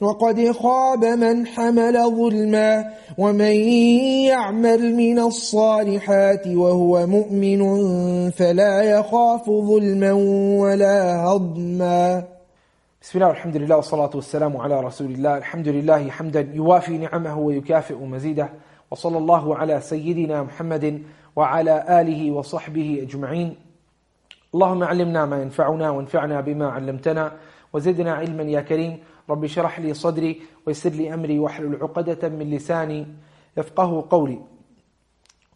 وقد خاب من حمل ظلما ومن يعمل من الصالحات وهو مؤمن فلا يخاف ظلما ولا هضما. بسم الله والحمد لله والصلاة والسلام على رسول الله. الحمد لله حمدا يوافي نعمه ويكافئ مزيده. وصلى الله على سيدنا محمد وعلى آله وصحبه أجمعين. اللهم علمنا ما ينفعنا وانفعنا بما علمتنا. وزدنا علما يا كريم. رب اشرح لي صدري ويسر لي أمري واحلل عقدة من لساني يفقه قولي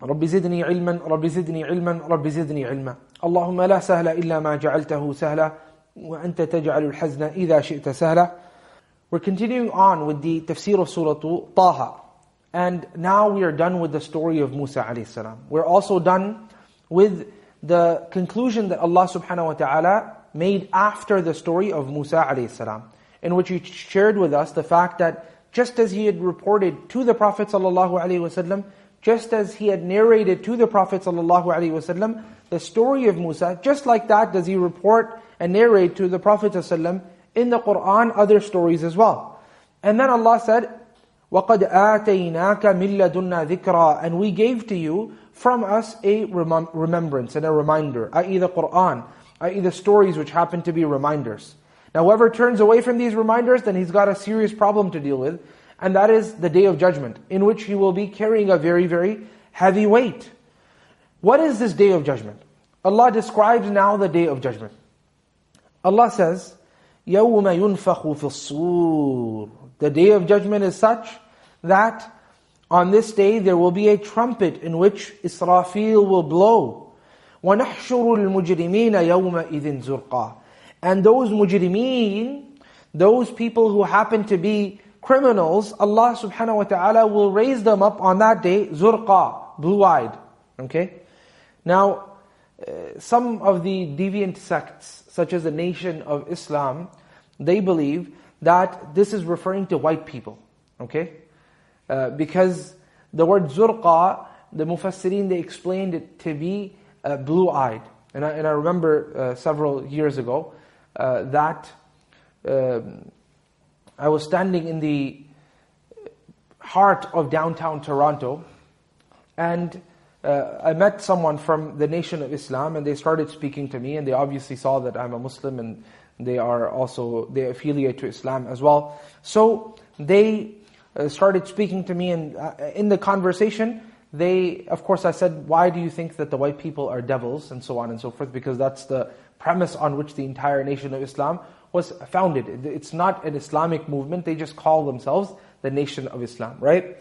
رب زدني علما رب زدني علما رب زدني علما اللهم لا سهل إلا ما جعلته سهلا وأنت تجعل الحزن إذا شئت سهلا We're continuing on with the tafsir of Surah Taha. And now we are done with the story of Musa alayhi salam. We're also done with the conclusion that Allah subhanahu wa ta'ala made after the story of Musa alayhi salam. In which He shared with us the fact that just as He had reported to the Prophet sallallahu alaihi wasallam, just as He had narrated to the Prophet sallallahu alaihi wasallam, the story of Musa, just like that does He report and narrate to the Prophet ﷺ in the Qur'an other stories as well. And then Allah said, وَقَدْ آتَيْنَاكَ مِن لَدُنَّا ذِكْرًا And we gave to you from us a remem- remembrance and a reminder, i.e. the Qur'an, i.e. the stories which happen to be reminders. Now, whoever turns away from these reminders, then he's got a serious problem to deal with, and that is the day of judgment, in which he will be carrying a very, very heavy weight. What is this day of judgment? Allah describes now the day of judgment. Allah says, يَوْمَ يُنْفَخُ فِي الصُّورِ The day of judgment is such that on this day there will be a trumpet in which Israfil will blow. وَنَحْشُرُ الْمُجْرِمِينَ يَوْمَئِذٍ زُرْقًا and those mujrimeen, those people who happen to be criminals, Allah subhanahu wa ta'ala will raise them up on that day, zurqa, blue-eyed. Okay? Now, uh, some of the deviant sects, such as the Nation of Islam, they believe that this is referring to white people. Okay? Uh, because the word zurqa, the mufassirin, they explained it to be uh, blue-eyed. And I, and I remember uh, several years ago that um, I was standing in the heart of downtown Toronto and uh, I met someone from the Nation of Islam and they started speaking to me and they obviously saw that I'm a Muslim and they are also, they affiliate to Islam as well. So they uh, started speaking to me and uh, in the conversation, they, of course I said, why do you think that the white people are devils and so on and so forth because that's the premise on which the entire Nation of Islam was founded. It's not an Islamic movement, they just call themselves the Nation of Islam, right?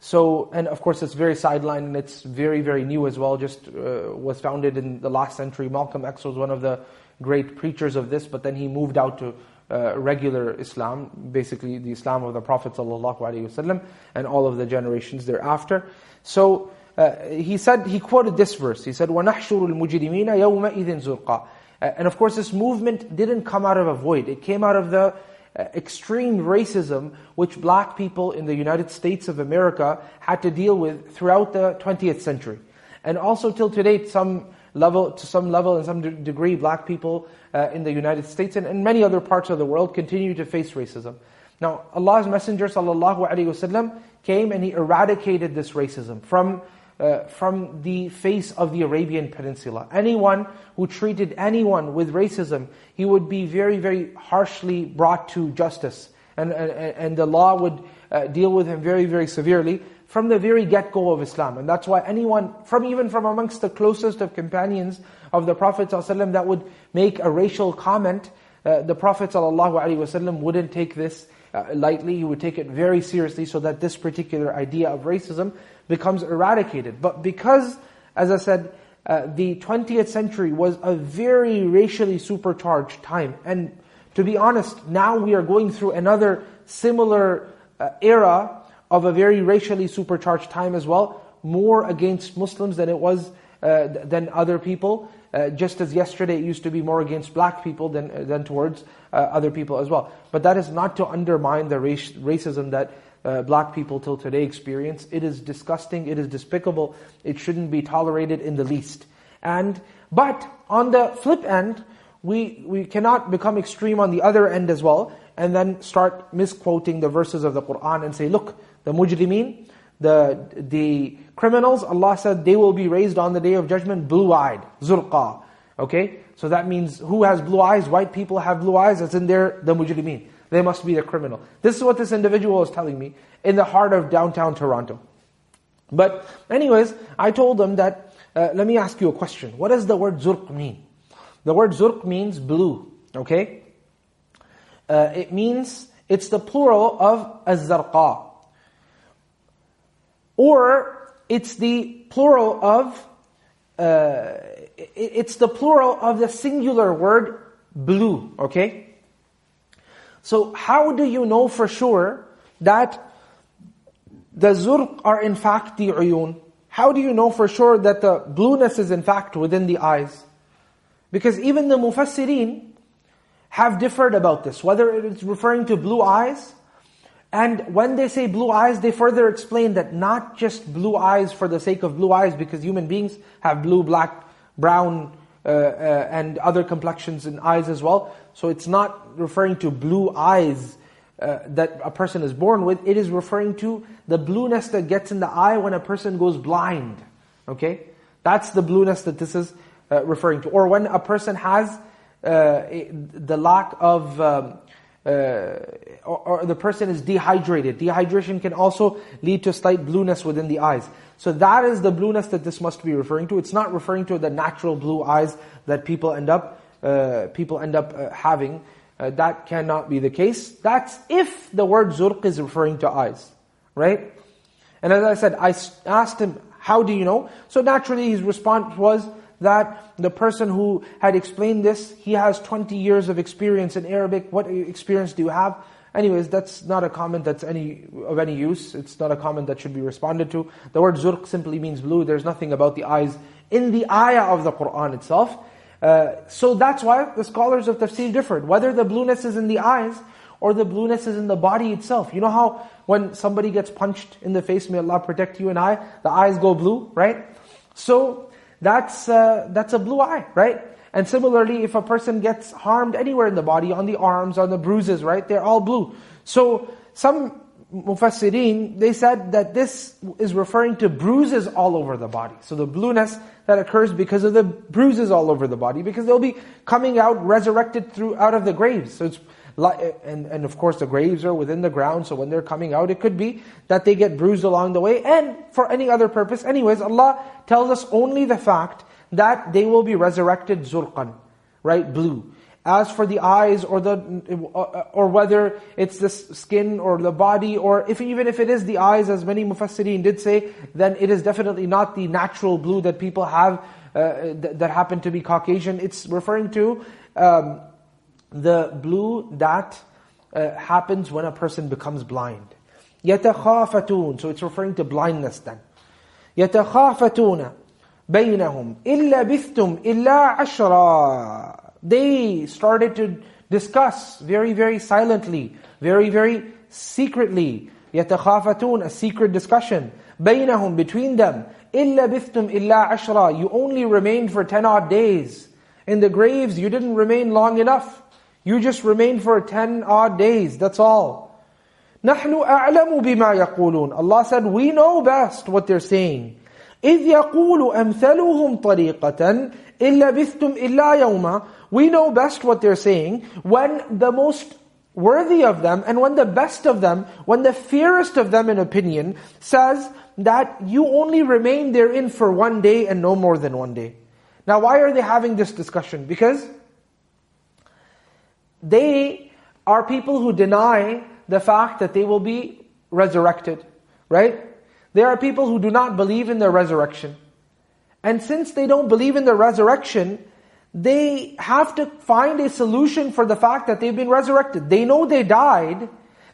So, and of course it's very sidelined and it's very, very new as well, just uh, was founded in the last century. Malcolm X was one of the great preachers of this, but then he moved out to uh, regular Islam, basically the Islam of the Prophet ﷺ and all of the generations thereafter. So uh, he said, he quoted this verse. He said, وَنَحْشُرُ الْمُجْرِمِينَ يَوْمَئِذٍ زُرْقًا And of course this movement didn't come out of a void. It came out of the uh, extreme racism which black people in the United States of America had to deal with throughout the 20th century. And also till today, some level, to some level and some de degree, black people uh, in the United States and, and many other parts of the world continue to face racism. Now, Allah's Messenger sallallahu alaihi wasallam came and he eradicated this racism from uh, from the face of the Arabian Peninsula. Anyone who treated anyone with racism, he would be very, very harshly brought to justice. And, and, and the law would uh, deal with him very, very severely from the very get-go of Islam. And that's why anyone, from even from amongst the closest of companions of the Prophet ﷺ that would make a racial comment, uh, the Prophet ﷺ wouldn't take this uh, lightly, he would take it very seriously so that this particular idea of racism becomes eradicated. But because, as I said, uh, the 20th century was a very racially supercharged time. And to be honest, now we are going through another similar uh, era of a very racially supercharged time as well, more against Muslims than it was uh, than other people. Uh, just as yesterday it used to be more against black people than, uh, than towards uh, other people as well. But that is not to undermine the race, racism that uh, black people till today experience. It is disgusting, it is despicable, it shouldn't be tolerated in the least. And, but on the flip end, we, we cannot become extreme on the other end as well, and then start misquoting the verses of the Qur'an and say, look, the mujrimeen, the, the criminals, Allah said they will be raised on the day of judgment blue-eyed, zurqa. Okay? So that means who has blue eyes? White people have blue eyes, that's in there, the mujrimeen. They must be the criminal. This is what this individual is telling me in the heart of downtown Toronto. But anyways, I told them that, uh, let me ask you a question. What does the word zurq mean? The word zurq means blue, okay? Uh, it means, it's the plural of az-zarqa. Or it's the plural of, uh, it's the plural of the singular word blue, okay? So how do you know for sure that the zurq are in fact the uyun? How do you know for sure that the blueness is in fact within the eyes? Because even the mufassirin have differed about this, whether it is referring to blue eyes and when they say blue eyes, they further explain that not just blue eyes for the sake of blue eyes, because human beings have blue, black, brown, uh, uh, and other complexions in eyes as well. So it's not referring to blue eyes uh, that a person is born with. It is referring to the blueness that gets in the eye when a person goes blind. Okay? That's the blueness that this is uh, referring to. Or when a person has uh, the lack of... Um, uh, or, or, the person is dehydrated. Dehydration can also lead to slight blueness within the eyes. So that is the blueness that this must be referring to. It's not referring to the natural blue eyes that people end up uh, people end up uh, having. Uh, that cannot be the case. That's if the word zurq is referring to eyes, right? And as I said, I asked him, "How do you know?" So naturally, his response was that the person who had explained this, he has 20 years of experience in Arabic. What experience do you have? Anyways, that's not a comment that's any of any use. It's not a comment that should be responded to. The word zurq simply means blue. There's nothing about the eyes in the ayah of the Qur'an itself. Uh, so that's why the scholars of tafsir differed. Whether the blueness is in the eyes or the blueness is in the body itself. You know how when somebody gets punched in the face, may Allah protect you and I, the eyes go blue, right? So that's, uh, that's a blue eye, right? And similarly, if a person gets harmed anywhere in the body, on the arms, on the bruises, right? They're all blue. So, some mufassirin, they said that this is referring to bruises all over the body. So the blueness that occurs because of the bruises all over the body, because they'll be coming out resurrected through out of the graves. So it's and, and of course the graves are within the ground, so when they're coming out, it could be that they get bruised along the way, and for any other purpose. Anyways, Allah tells us only the fact that they will be resurrected zurqan, right, blue. As for the eyes or the or whether it's the skin or the body or if even if it is the eyes as many mufassirin did say then it is definitely not the natural blue that people have uh, that, that happen to be Caucasian it's referring to um, the blue that uh, happens when a person becomes blind يتخافتون so it's referring to blindness then يتخافتون بينهم إلا بثتم إلا عشرا they started to discuss very, very silently, very, very secretly. يتخافتون, a secret discussion. بينهم, between them. إِلَّا بِثْتُمْ إِلَّا عَشْرًا You only remained for 10 odd days. In the graves, you didn't remain long enough. You just remained for 10 odd days, that's all. نَحْنُ أَعْلَمُ بِمَا يَقُولُونَ Allah said, we know best what they're saying. إِذْ يَقُولُ أَمْثَلُهُمْ طَرِيقَةً إِلَّا بِثْتُمْ إِلَّا يَوْمًا we know best what they're saying when the most worthy of them and when the best of them, when the fairest of them in opinion says that you only remain therein for one day and no more than one day. Now why are they having this discussion? Because they are people who deny the fact that they will be resurrected, right? There are people who do not believe in the resurrection. And since they don't believe in the resurrection, they have to find a solution for the fact that they've been resurrected. They know they died,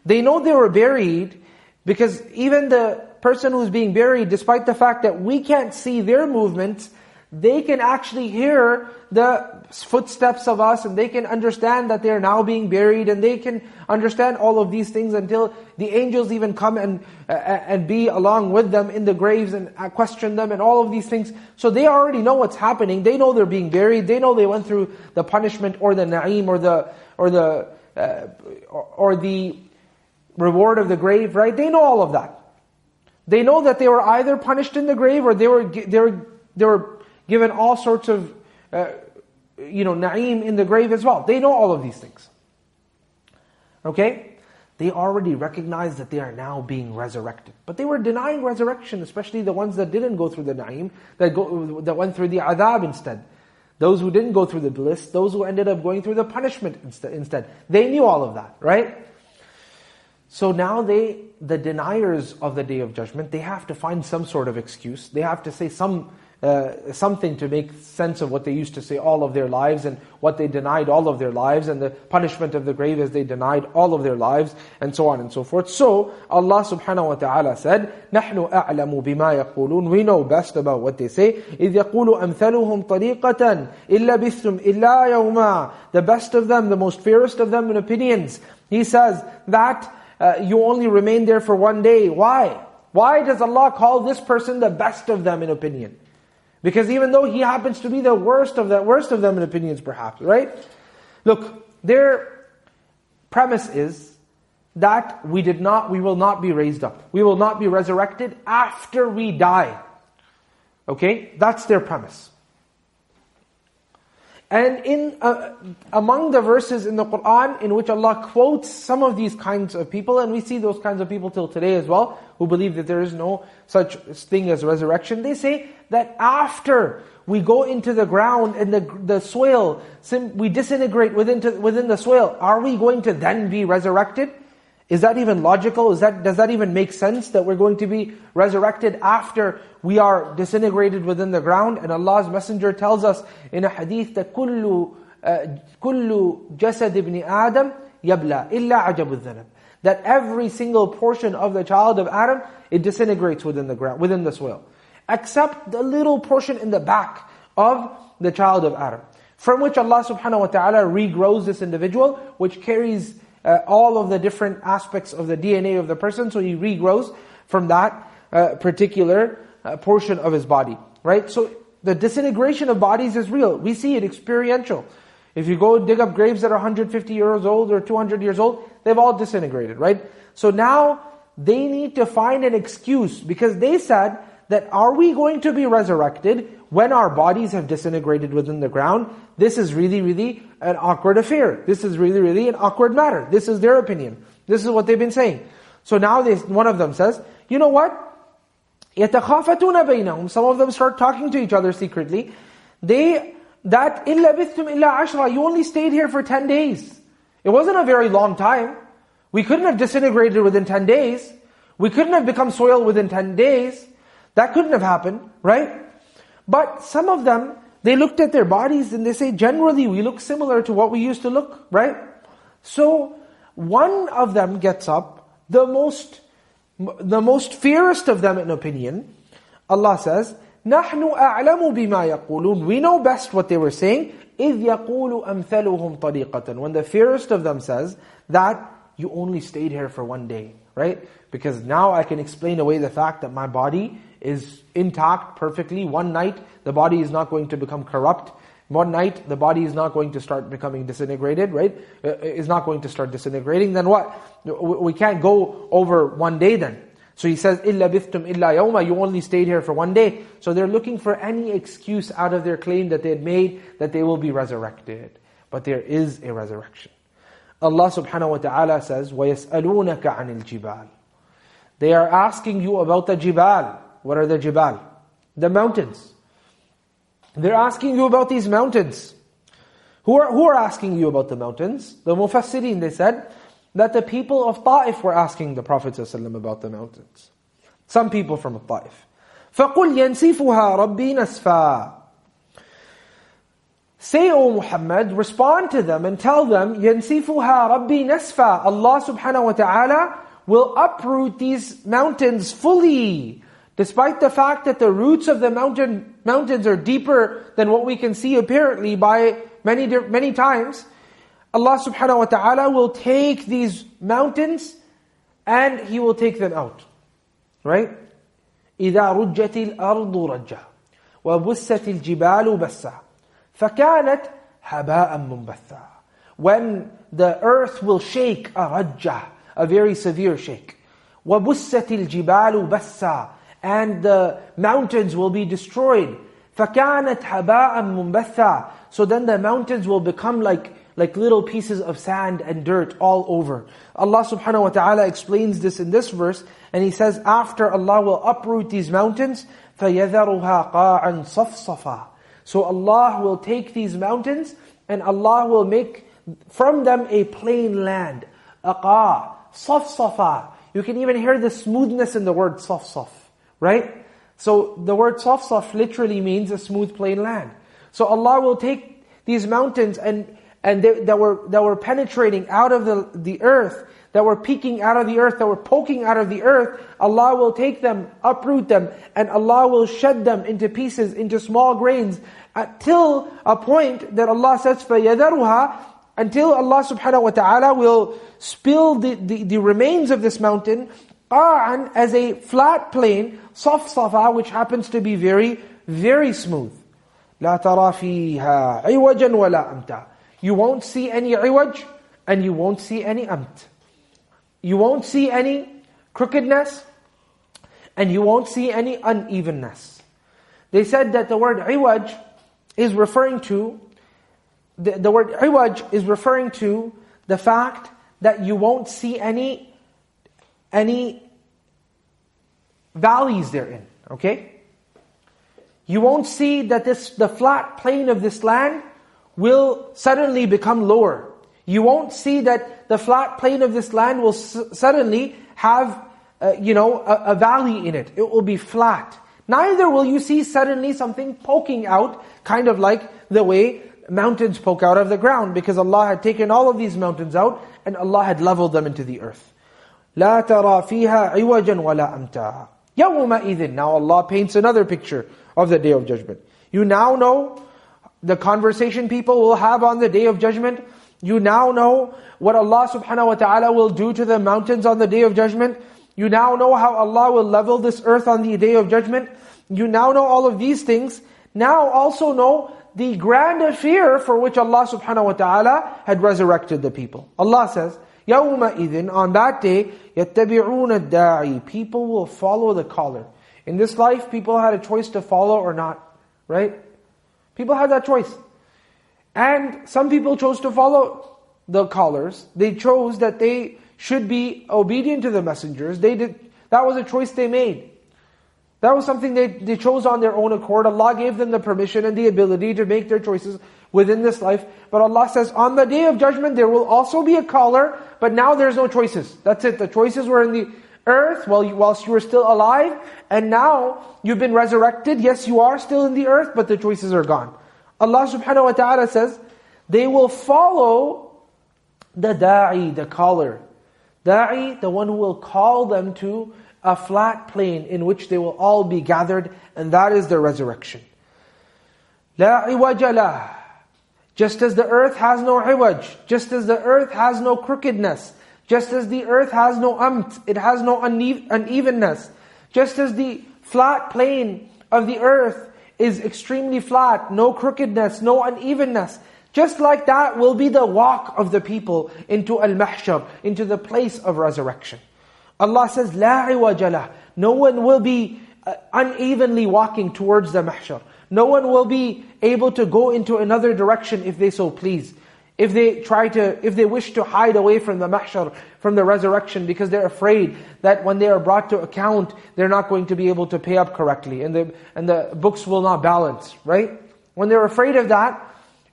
they know they were buried, because even the person who's being buried, despite the fact that we can't see their movements, they can actually hear the footsteps of us and they can understand that they're now being buried and they can understand all of these things until the angels even come and, uh, and be along with them in the graves and uh, question them and all of these things. So they already know what's happening. They know they're being buried. They know they went through the punishment or the na'im or the, or the, uh, or the reward of the grave, right? They know all of that. They know that they were either punished in the grave or they were, they were, they were given all sorts of, uh, you know, na'im in the grave as well. They know all of these things. Okay? They already recognize that they are now being resurrected. But they were denying resurrection, especially the ones that didn't go through the na'im, that, go, that went through the adhab instead. Those who didn't go through the bliss, those who ended up going through the punishment instead. They knew all of that, right? So now they, the deniers of the day of judgment, they have to find some sort of excuse. They have to say some uh, something to make sense of what they used to say all of their lives and what they denied all of their lives and the punishment of the grave as they denied all of their lives and so on and so forth. So Allah subhanahu wa ta'ala said, نَحْنُ أَعْلَمُ بِمَا يَقُولُونَ We know best about what they say. إِذْ يَقُولُ أَمْثَلُهُمْ طَرِيقَةً إِلَّا بِثْتُمْ إِلَّا يَوْمًا The best of them, the most fairest of them in opinions. He says that uh, you only remain there for one day. Why? Why does Allah call this person the best of them in opinion? Because even though he happens to be the worst of the worst of them in opinions perhaps, right? Look, their premise is that we did not, we will not be raised up. We will not be resurrected after we die. Okay? That's their premise. And in uh, among the verses in the Quran in which Allah quotes some of these kinds of people, and we see those kinds of people till today as well, who believe that there is no such thing as resurrection, they say that after we go into the ground and the, the soil, we disintegrate within, to, within the soil, are we going to then be resurrected? Is that even logical? Is that, does that even make sense that we're going to be resurrected after we are disintegrated within the ground? And Allah's Messenger tells us in a hadith that كل, uh, كل جسد ابن آدم يبلى إلا عجب الذنب. That every single portion of the child of Adam, it disintegrates within the ground, within the soil. Except the little portion in the back of the child of Adam. From which Allah subhanahu wa ta'ala regrows this individual, which carries uh, all of the different aspects of the DNA of the person, so he regrows from that uh, particular uh, portion of his body. Right? So the disintegration of bodies is real. We see it experiential. If you go dig up graves that are 150 years old or 200 years old, they've all disintegrated, right? So now they need to find an excuse because they said that are we going to be resurrected when our bodies have disintegrated within the ground? This is really, really an awkward affair. This is really, really an awkward matter. This is their opinion. This is what they've been saying. So now they, one of them says, you know what? يَتَخَافَتُونَ بَيْنَهُمْ Some of them start talking to each other secretly. They that إِلَّا بِثْتُمْ إِلَّا عَشْرًا You only stayed here for 10 days. It wasn't a very long time. We couldn't have disintegrated within 10 days. We couldn't have become soil within 10 days. That couldn't have happened, right? But some of them, they looked at their bodies and they say, generally we look similar to what we used to look, right? So, one of them gets up, the most, the most fairest of them in opinion, Allah says, نحن أعلم بما يقولون. We know best what they were saying. إذ يقول أمثلهم طريقة. When the fairest of them says that you only stayed here for one day, right? Because now I can explain away the fact that my body is intact perfectly. One night, the body is not going to become corrupt. One night, the body is not going to start becoming disintegrated, right? Uh, is not going to start disintegrating. Then what? We can't go over one day then. So he says, إِلَّا بِثْتُمْ إِلَّا يَوْمًا You only stayed here for one day. So they're looking for any excuse out of their claim that they had made that they will be resurrected. But there is a resurrection. Allah subhanahu wa ta'ala says, وَيَسْأَلُونَكَ عَنِ الْجِبَالِ They are asking you about the jibal. What are the jibal? The mountains. They're asking you about these mountains. Who are, who are asking you about the mountains? The Mufassirin, they said, that the people of Ta'if were asking the Prophet ﷺ about the mountains. Some people from Ta'if. فَقُلْ يَنْسِفُهَا رَبِّي نَسْفًا Say, O Muhammad, respond to them and tell them, يَنْسِفُهَا رَبِّي نَسْفًا Allah subhanahu wa ta'ala will uproot these mountains fully. Despite the fact that the roots of the mountain mountains are deeper than what we can see apparently by many many times, Allah subhanahu wa ta'ala will take these mountains and He will take them out. Right? إِذَا رُجَّتِ الْأَرْضُ رَجَّةً وَبُسَّتِ الْجِبَالُ بَسًّا فَكَانَتْ هَبَاءً مُنْبَثًّا When the earth will shake a rajjah, a very severe shake. وَبُسَّتِ الْجِبَالُ بَسًّا And the mountains will be destroyed. فَكَانَتْ هَبَاءً مُنْبَثًّا So then the mountains will become like like little pieces of sand and dirt all over. Allah subhanahu wa ta'ala explains this in this verse, and He says, after Allah will uproot these mountains, فَيَذَرُهَا قَاعًا صَفْصَفًا So Allah will take these mountains, and Allah will make from them a plain land. أَقَا صَفْصَفًا You can even hear the smoothness in the word صَفْصَف, right? So the word صَفْصَف literally means a smooth plain land. So Allah will take these mountains and and they, that were that were penetrating out of the, the earth, that were peeking out of the earth, that were poking out of the earth, Allah will take them, uproot them, and Allah will shed them into pieces, into small grains, until a point that Allah says, فَيَذَرُهَا Until Allah subhanahu wa ta'ala will spill the, the, the remains of this mountain, قَاعًا as a flat plain, صَفْصَفًا which happens to be very, very smooth. لا ترى فيها عوجا ولا أمتا you won't see any iwaj and you won't see any amt. You won't see any crookedness and you won't see any unevenness. They said that the word iwaj is referring to, the, the word iwaj is referring to the fact that you won't see any, any valleys therein, okay? You won't see that this, the flat plane of this land will suddenly become lower. You won't see that the flat plane of this land will suddenly have, uh, you know, a, a valley in it. It will be flat. Neither will you see suddenly something poking out, kind of like the way mountains poke out of the ground, because Allah had taken all of these mountains out, and Allah had leveled them into the earth. لا ترى فيها عوجا ولا أمتا يومئذ Now Allah paints another picture of the Day of Judgment. You now know the conversation people will have on the day of judgment. You now know what Allah subhanahu wa ta'ala will do to the mountains on the day of judgment. You now know how Allah will level this earth on the day of judgment. You now know all of these things. Now also know the grand affair for which Allah subhanahu wa ta'ala had resurrected the people. Allah says, يَوْمَئِذٍ On that day, يَتَّبِعُونَ الدَّاعِي People will follow the caller. In this life, people had a choice to follow or not. Right? People had that choice. And some people chose to follow the callers. They chose that they should be obedient to the messengers. They did, that was a choice they made. That was something they, they chose on their own accord. Allah gave them the permission and the ability to make their choices within this life. But Allah says, on the day of judgment, there will also be a caller, but now there's no choices. That's it. The choices were in the earth while you, whilst you were still alive, and now you've been resurrected. Yes, you are still in the earth, but the choices are gone. Allah subhanahu wa ta'ala says, they will follow the da'i, the caller. Da'i, the one who will call them to a flat plain in which they will all be gathered, and that is their resurrection. La iwajala. Just as the earth has no iwaj, just as the earth has no crookedness, just as the earth has no amt, it has no unevenness, just as the flat plane of the earth is extremely flat, no crookedness, no unevenness, just like that will be the walk of the people into al-mahshar, into the place of resurrection. Allah says, لا عوج No one will be uh, unevenly walking towards the mahshar. No one will be able to go into another direction if they so please. If they try to, if they wish to hide away from the mahshar, from the resurrection, because they're afraid that when they are brought to account, they're not going to be able to pay up correctly, and the, and the books will not balance, right? When they're afraid of that,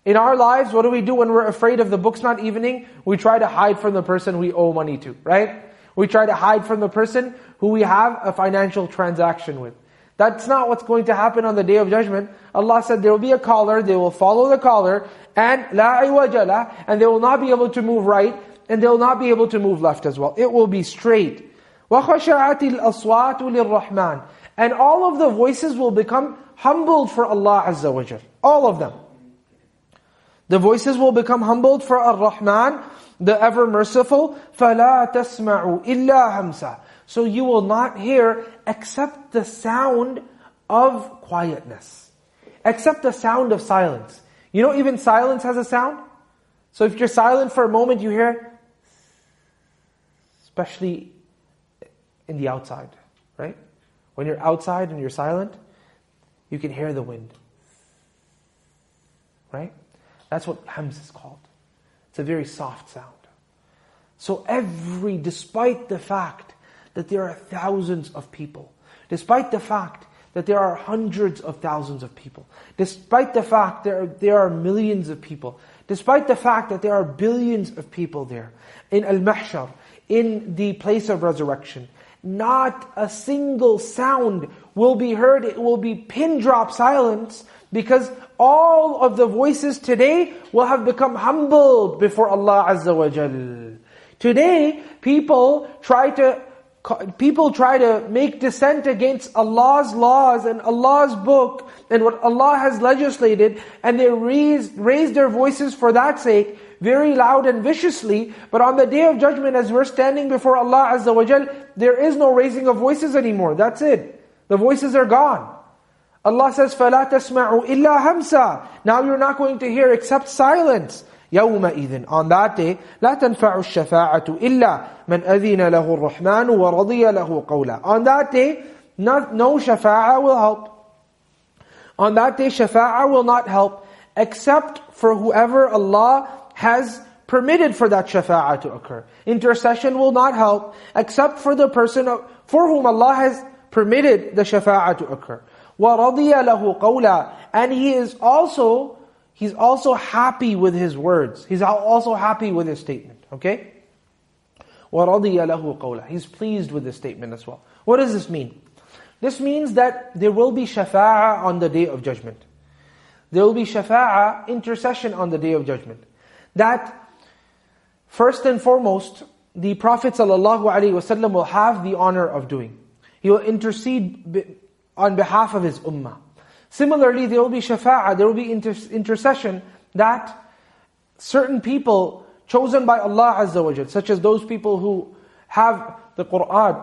in our lives, what do we do when we're afraid of the books not evening? We try to hide from the person we owe money to, right? We try to hide from the person who we have a financial transaction with. That's not what's going to happen on the day of judgment. Allah said there will be a caller, they will follow the caller, and la iwajala, and they will not be able to move right, and they will not be able to move left as well. It will be straight. وَخَشَعَتِ الْأَصْوَاتُ لِلرَّحْمَنِ And all of the voices will become humbled for Allah Azza wa Jal. All of them. The voices will become humbled for Ar-Rahman, the ever merciful, فَلَا تَسْمَعُوا إِلَّا هَمْسًا so you will not hear except the sound of quietness. Except the sound of silence. You know even silence has a sound? So if you're silent for a moment, you hear, especially in the outside, right? When you're outside and you're silent, you can hear the wind. Right? That's what hams is called. It's a very soft sound. So every, despite the fact that there are thousands of people, despite the fact that there are hundreds of thousands of people, despite the fact there there are millions of people, despite the fact that there are billions of people there, in Al-Mahshar, in the place of resurrection, not a single sound will be heard, it will be pin drop silence, because all of the voices today will have become humbled before Allah Azza wa Jal. Today, people try to people try to make dissent against Allah's laws and Allah's book and what Allah has legislated, and they raise, raise their voices for that sake, very loud and viciously. But on the day of judgment, as we're standing before Allah Azza wa Jal, there is no raising of voices anymore. That's it. The voices are gone. Allah says, فَلَا تَسْمَعُوا إِلَّا هَمْسًا Now you're not going to hear except silence. يومئذ On that day, لا تنفع الشفاعة إلا من أذن له الرحمن ورضي له قولا On that day, not, no shafa'a will help. On that day, shafa'a will not help except for whoever Allah has permitted for that shafa'a to occur. Intercession will not help except for the person for whom Allah has permitted the shafa'a to occur. وَرَضِيَ لَهُ قَوْلًا And he is also, he's also happy with his words. He's also happy with his statement. Okay? وَرَضِيَ لَهُ قَوْلًا He's pleased with this statement as well. What does this mean? This means that there will be shafa'a on the day of judgment. There will be shafa'a, intercession on the day of judgment. That, first and foremost, the Prophet ﷺ will have the honor of doing. He will intercede on behalf of his ummah. Similarly, there will be shafa'ah, there will be inter intercession that certain people chosen by Allah Azza wa Jal, such as those people who have the Qur'an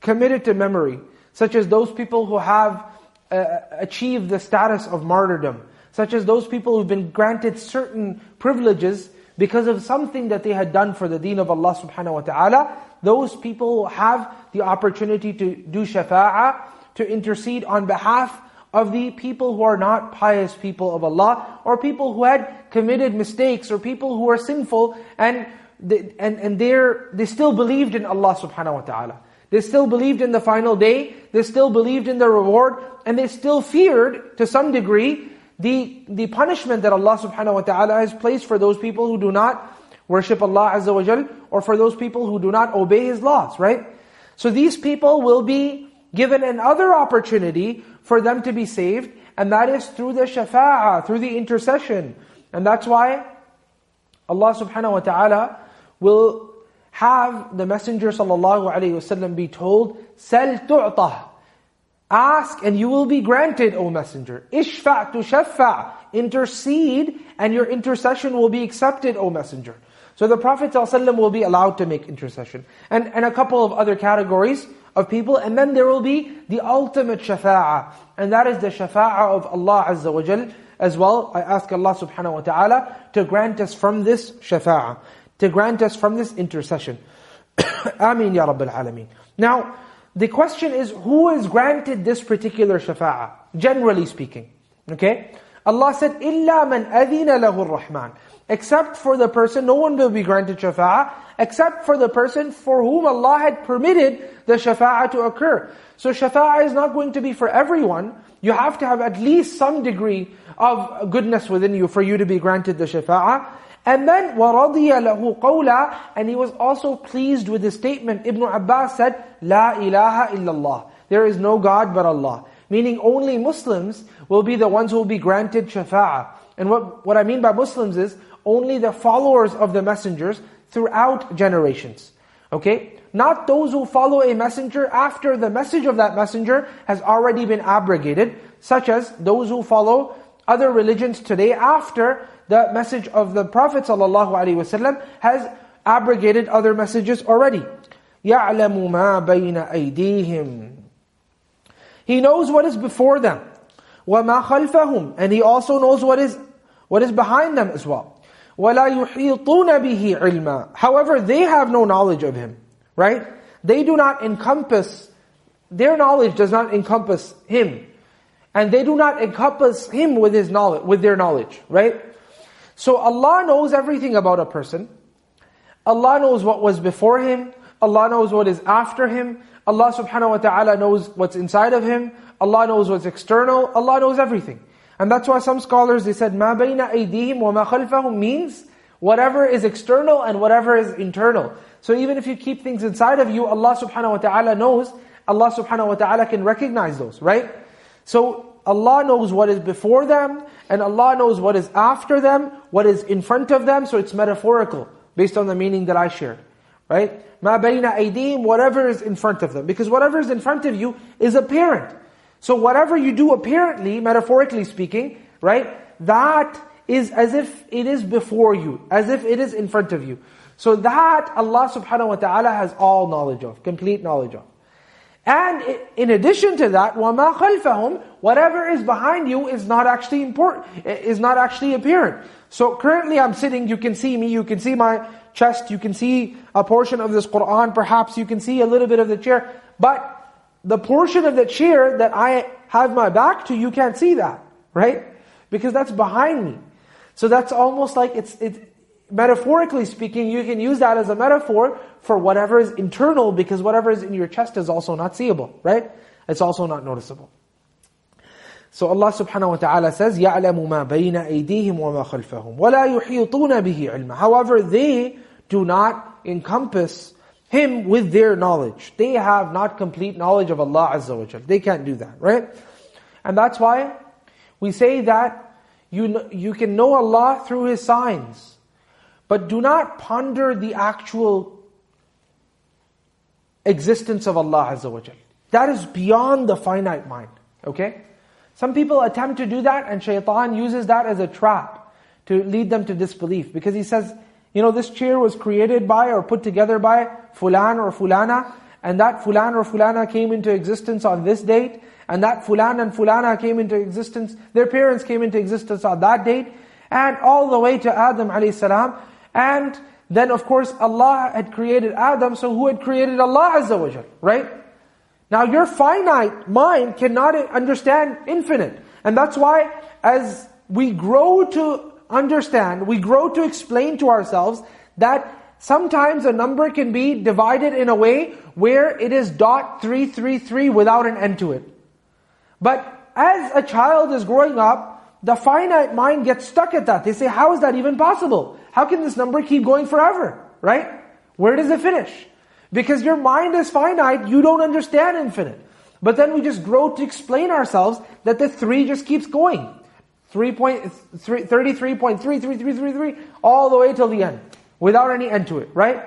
committed to memory, such as those people who have uh, achieved the status of martyrdom, such as those people who've been granted certain privileges because of something that they had done for the deen of Allah subhanahu wa ta'ala, those people have the opportunity to do shafa'ah to intercede on behalf of the people who are not pious people of Allah, or people who had committed mistakes, or people who are sinful, and they, and, and they're, they still believed in Allah subhanahu wa ta'ala. They still believed in the final day, they still believed in the reward, and they still feared, to some degree, the, the punishment that Allah subhanahu wa ta'ala has placed for those people who do not worship Allah Azza wa Jal, or for those people who do not obey His laws, right? So these people will be given another opportunity for them to be saved, and that is through the shafa'ah, through the intercession. And that's why Allah subhanahu wa ta'ala will have the Messenger sallallahu alayhi wasallam be told, Sal tu'tah. Ask and you will be granted, O Messenger. Ishfa' tu shaffa' Intercede and your intercession will be accepted, O Messenger. So the Prophet ﷺ will be allowed to make intercession. And, and a couple of other categories of people. And then there will be the ultimate shafa'ah. And that is the shafa'ah of Allah Azza wa Jal as well. I ask Allah subhanahu wa ta'ala to grant us from this shafa'ah. To grant us from this intercession. Ameen Ya Rabbil Alameen. Now, the question is, who is granted this particular shafa'ah? Generally speaking. Okay? Allah said, إِلَّا مَنْ أَذِينَ لَهُ الرَّحْمَنِ Except for the person, no one will be granted shafa'ah, except for the person for whom Allah had permitted the shafa'ah to occur. So shafa'ah is not going to be for everyone. You have to have at least some degree of goodness within you for you to be granted the shafa'ah. And then, وَرَضِيَ لَهُ قَوْلًا And he was also pleased with the statement. Ibn Abbas said, لَا إِلَهَ إِلَّا اللَّهِ There is no God but Allah. Meaning only Muslims will be the ones who will be granted shafa'ah. And what, what I mean by Muslims is, only the followers of the messengers throughout generations. Okay? Not those who follow a messenger after the message of that messenger has already been abrogated, such as those who follow other religions today after the message of the Prophet ﷺ has abrogated other messages already. يَعْلَمُ مَا بَيْنَ أَيْدِيهِمْ He knows what is before them. وَمَا خَلْفَهُمْ And He also knows what is, what is behind them as well. وَلَا يُحِيطُونَ بِهِ عِلْمًا However, they have no knowledge of Him, right? They do not encompass, their knowledge does not encompass Him. And they do not encompass Him with His knowledge, with their knowledge, right? So Allah knows everything about a person. Allah knows what was before him. Allah knows what is after him. Allah subhanahu wa ta'ala knows what's inside of him. Allah knows what's external. Allah knows everything. And that's why some scholars, they said, مَا بَيْنَ أَيْدِيهِمْ وَمَا خَلْفَهُمْ means whatever is external and whatever is internal. So even if you keep things inside of you, Allah subhanahu wa ta'ala knows, Allah subhanahu wa ta'ala can recognize those, right? So Allah knows what is before them, and Allah knows what is after them, what is in front of them, so it's metaphorical, based on the meaning that I shared. Right? مَا بَيْنَ أَيْدِيهِمْ Whatever is in front of them. Because whatever is in front of you is apparent. So whatever you do apparently, metaphorically speaking, right, that is as if it is before you, as if it is in front of you. So that Allah subhanahu wa ta'ala has all knowledge of, complete knowledge of. And in addition to that, وَمَا خَلْفَهُمْ Whatever is behind you is not actually important, is not actually apparent. So currently I'm sitting, you can see me, you can see my chest, you can see a portion of this Qur'an, perhaps you can see a little bit of the chair, but the portion of the chair that I have my back to, you can't see that, right? Because that's behind me. So that's almost like it's, it's metaphorically speaking, you can use that as a metaphor for whatever is internal because whatever is in your chest is also not seeable, right? It's also not noticeable. So Allah subhanahu wa ta'ala says, يَعْلَمُ مَا بَيْنَ أَيْدِيهِمْ وَمَا خَلْفَهُمْ وَلَا يُحِيطُونَ بِهِ عِلْمًا However, they do not encompass him with their knowledge. They have not complete knowledge of Allah Azza wa They can't do that, right? And that's why we say that you, you can know Allah through His signs. But do not ponder the actual existence of Allah Azza wa That is beyond the finite mind. Okay? Some people attempt to do that and shaitan uses that as a trap to lead them to disbelief. Because he says, you know, this chair was created by or put together by fulan or fulana, and that fulan or fulana came into existence on this date, and that fulan and fulana came into existence, their parents came into existence on that date, and all the way to Adam alayhi salam, and then of course Allah had created Adam, so who had created Allah Azza wa Jal, right? Now your finite mind cannot understand infinite. And that's why as we grow to understand, we grow to explain to ourselves that sometimes a number can be divided in a way where it is dot 333 without an end to it. But as a child is growing up, the finite mind gets stuck at that. They say, how is that even possible? How can this number keep going forever? Right? Where does it finish? Because your mind is finite, you don't understand infinite. But then we just grow to explain ourselves that the three just keeps going. 33.33333, all the way till the end. Without any end to it, right?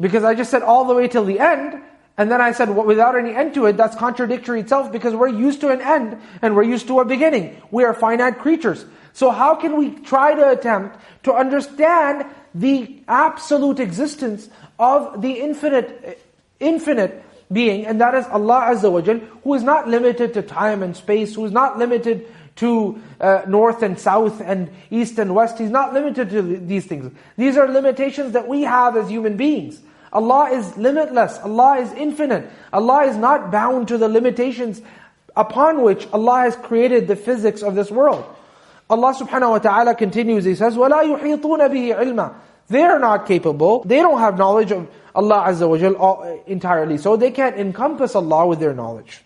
Because I just said all the way till the end, and then I said well, without any end to it, that's contradictory itself because we're used to an end and we're used to a beginning. We are finite creatures. So how can we try to attempt to understand the absolute existence of the infinite, infinite being, and that is Allah Azza who is not limited to time and space, who is not limited to uh, north and south and east and west. He's not limited to these things. These are limitations that we have as human beings. Allah is limitless. Allah is infinite. Allah is not bound to the limitations upon which Allah has created the physics of this world. Allah subhanahu wa ta'ala continues, He says, وَلَا يُحِيطُونَ بِهِ عِلْمًا They are not capable, they don't have knowledge of Allah Azza wa Jal entirely, so they can't encompass Allah with their knowledge.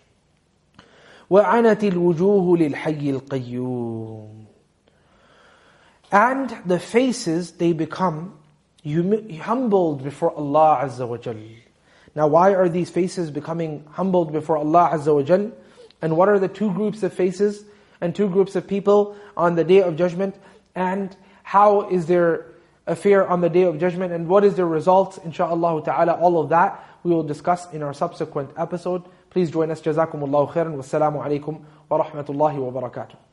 وَعَنَتِ الْوُجُوهُ لِلْحَيِّ الْقَيُّومِ And the faces, they become humbled before Allah Azza wa Jal. Now why are these faces becoming humbled before Allah Azza wa Jal? And what are the two groups of faces and two groups of people on the Day of Judgment? And how is their affair on the Day of Judgment? And what is their results? InshaAllah ta'ala, all of that we will discuss in our subsequent episode. Please join us. Jazakumullahu khairan. Wassalamu alaikum wa rahmatullahi wa barakatuh.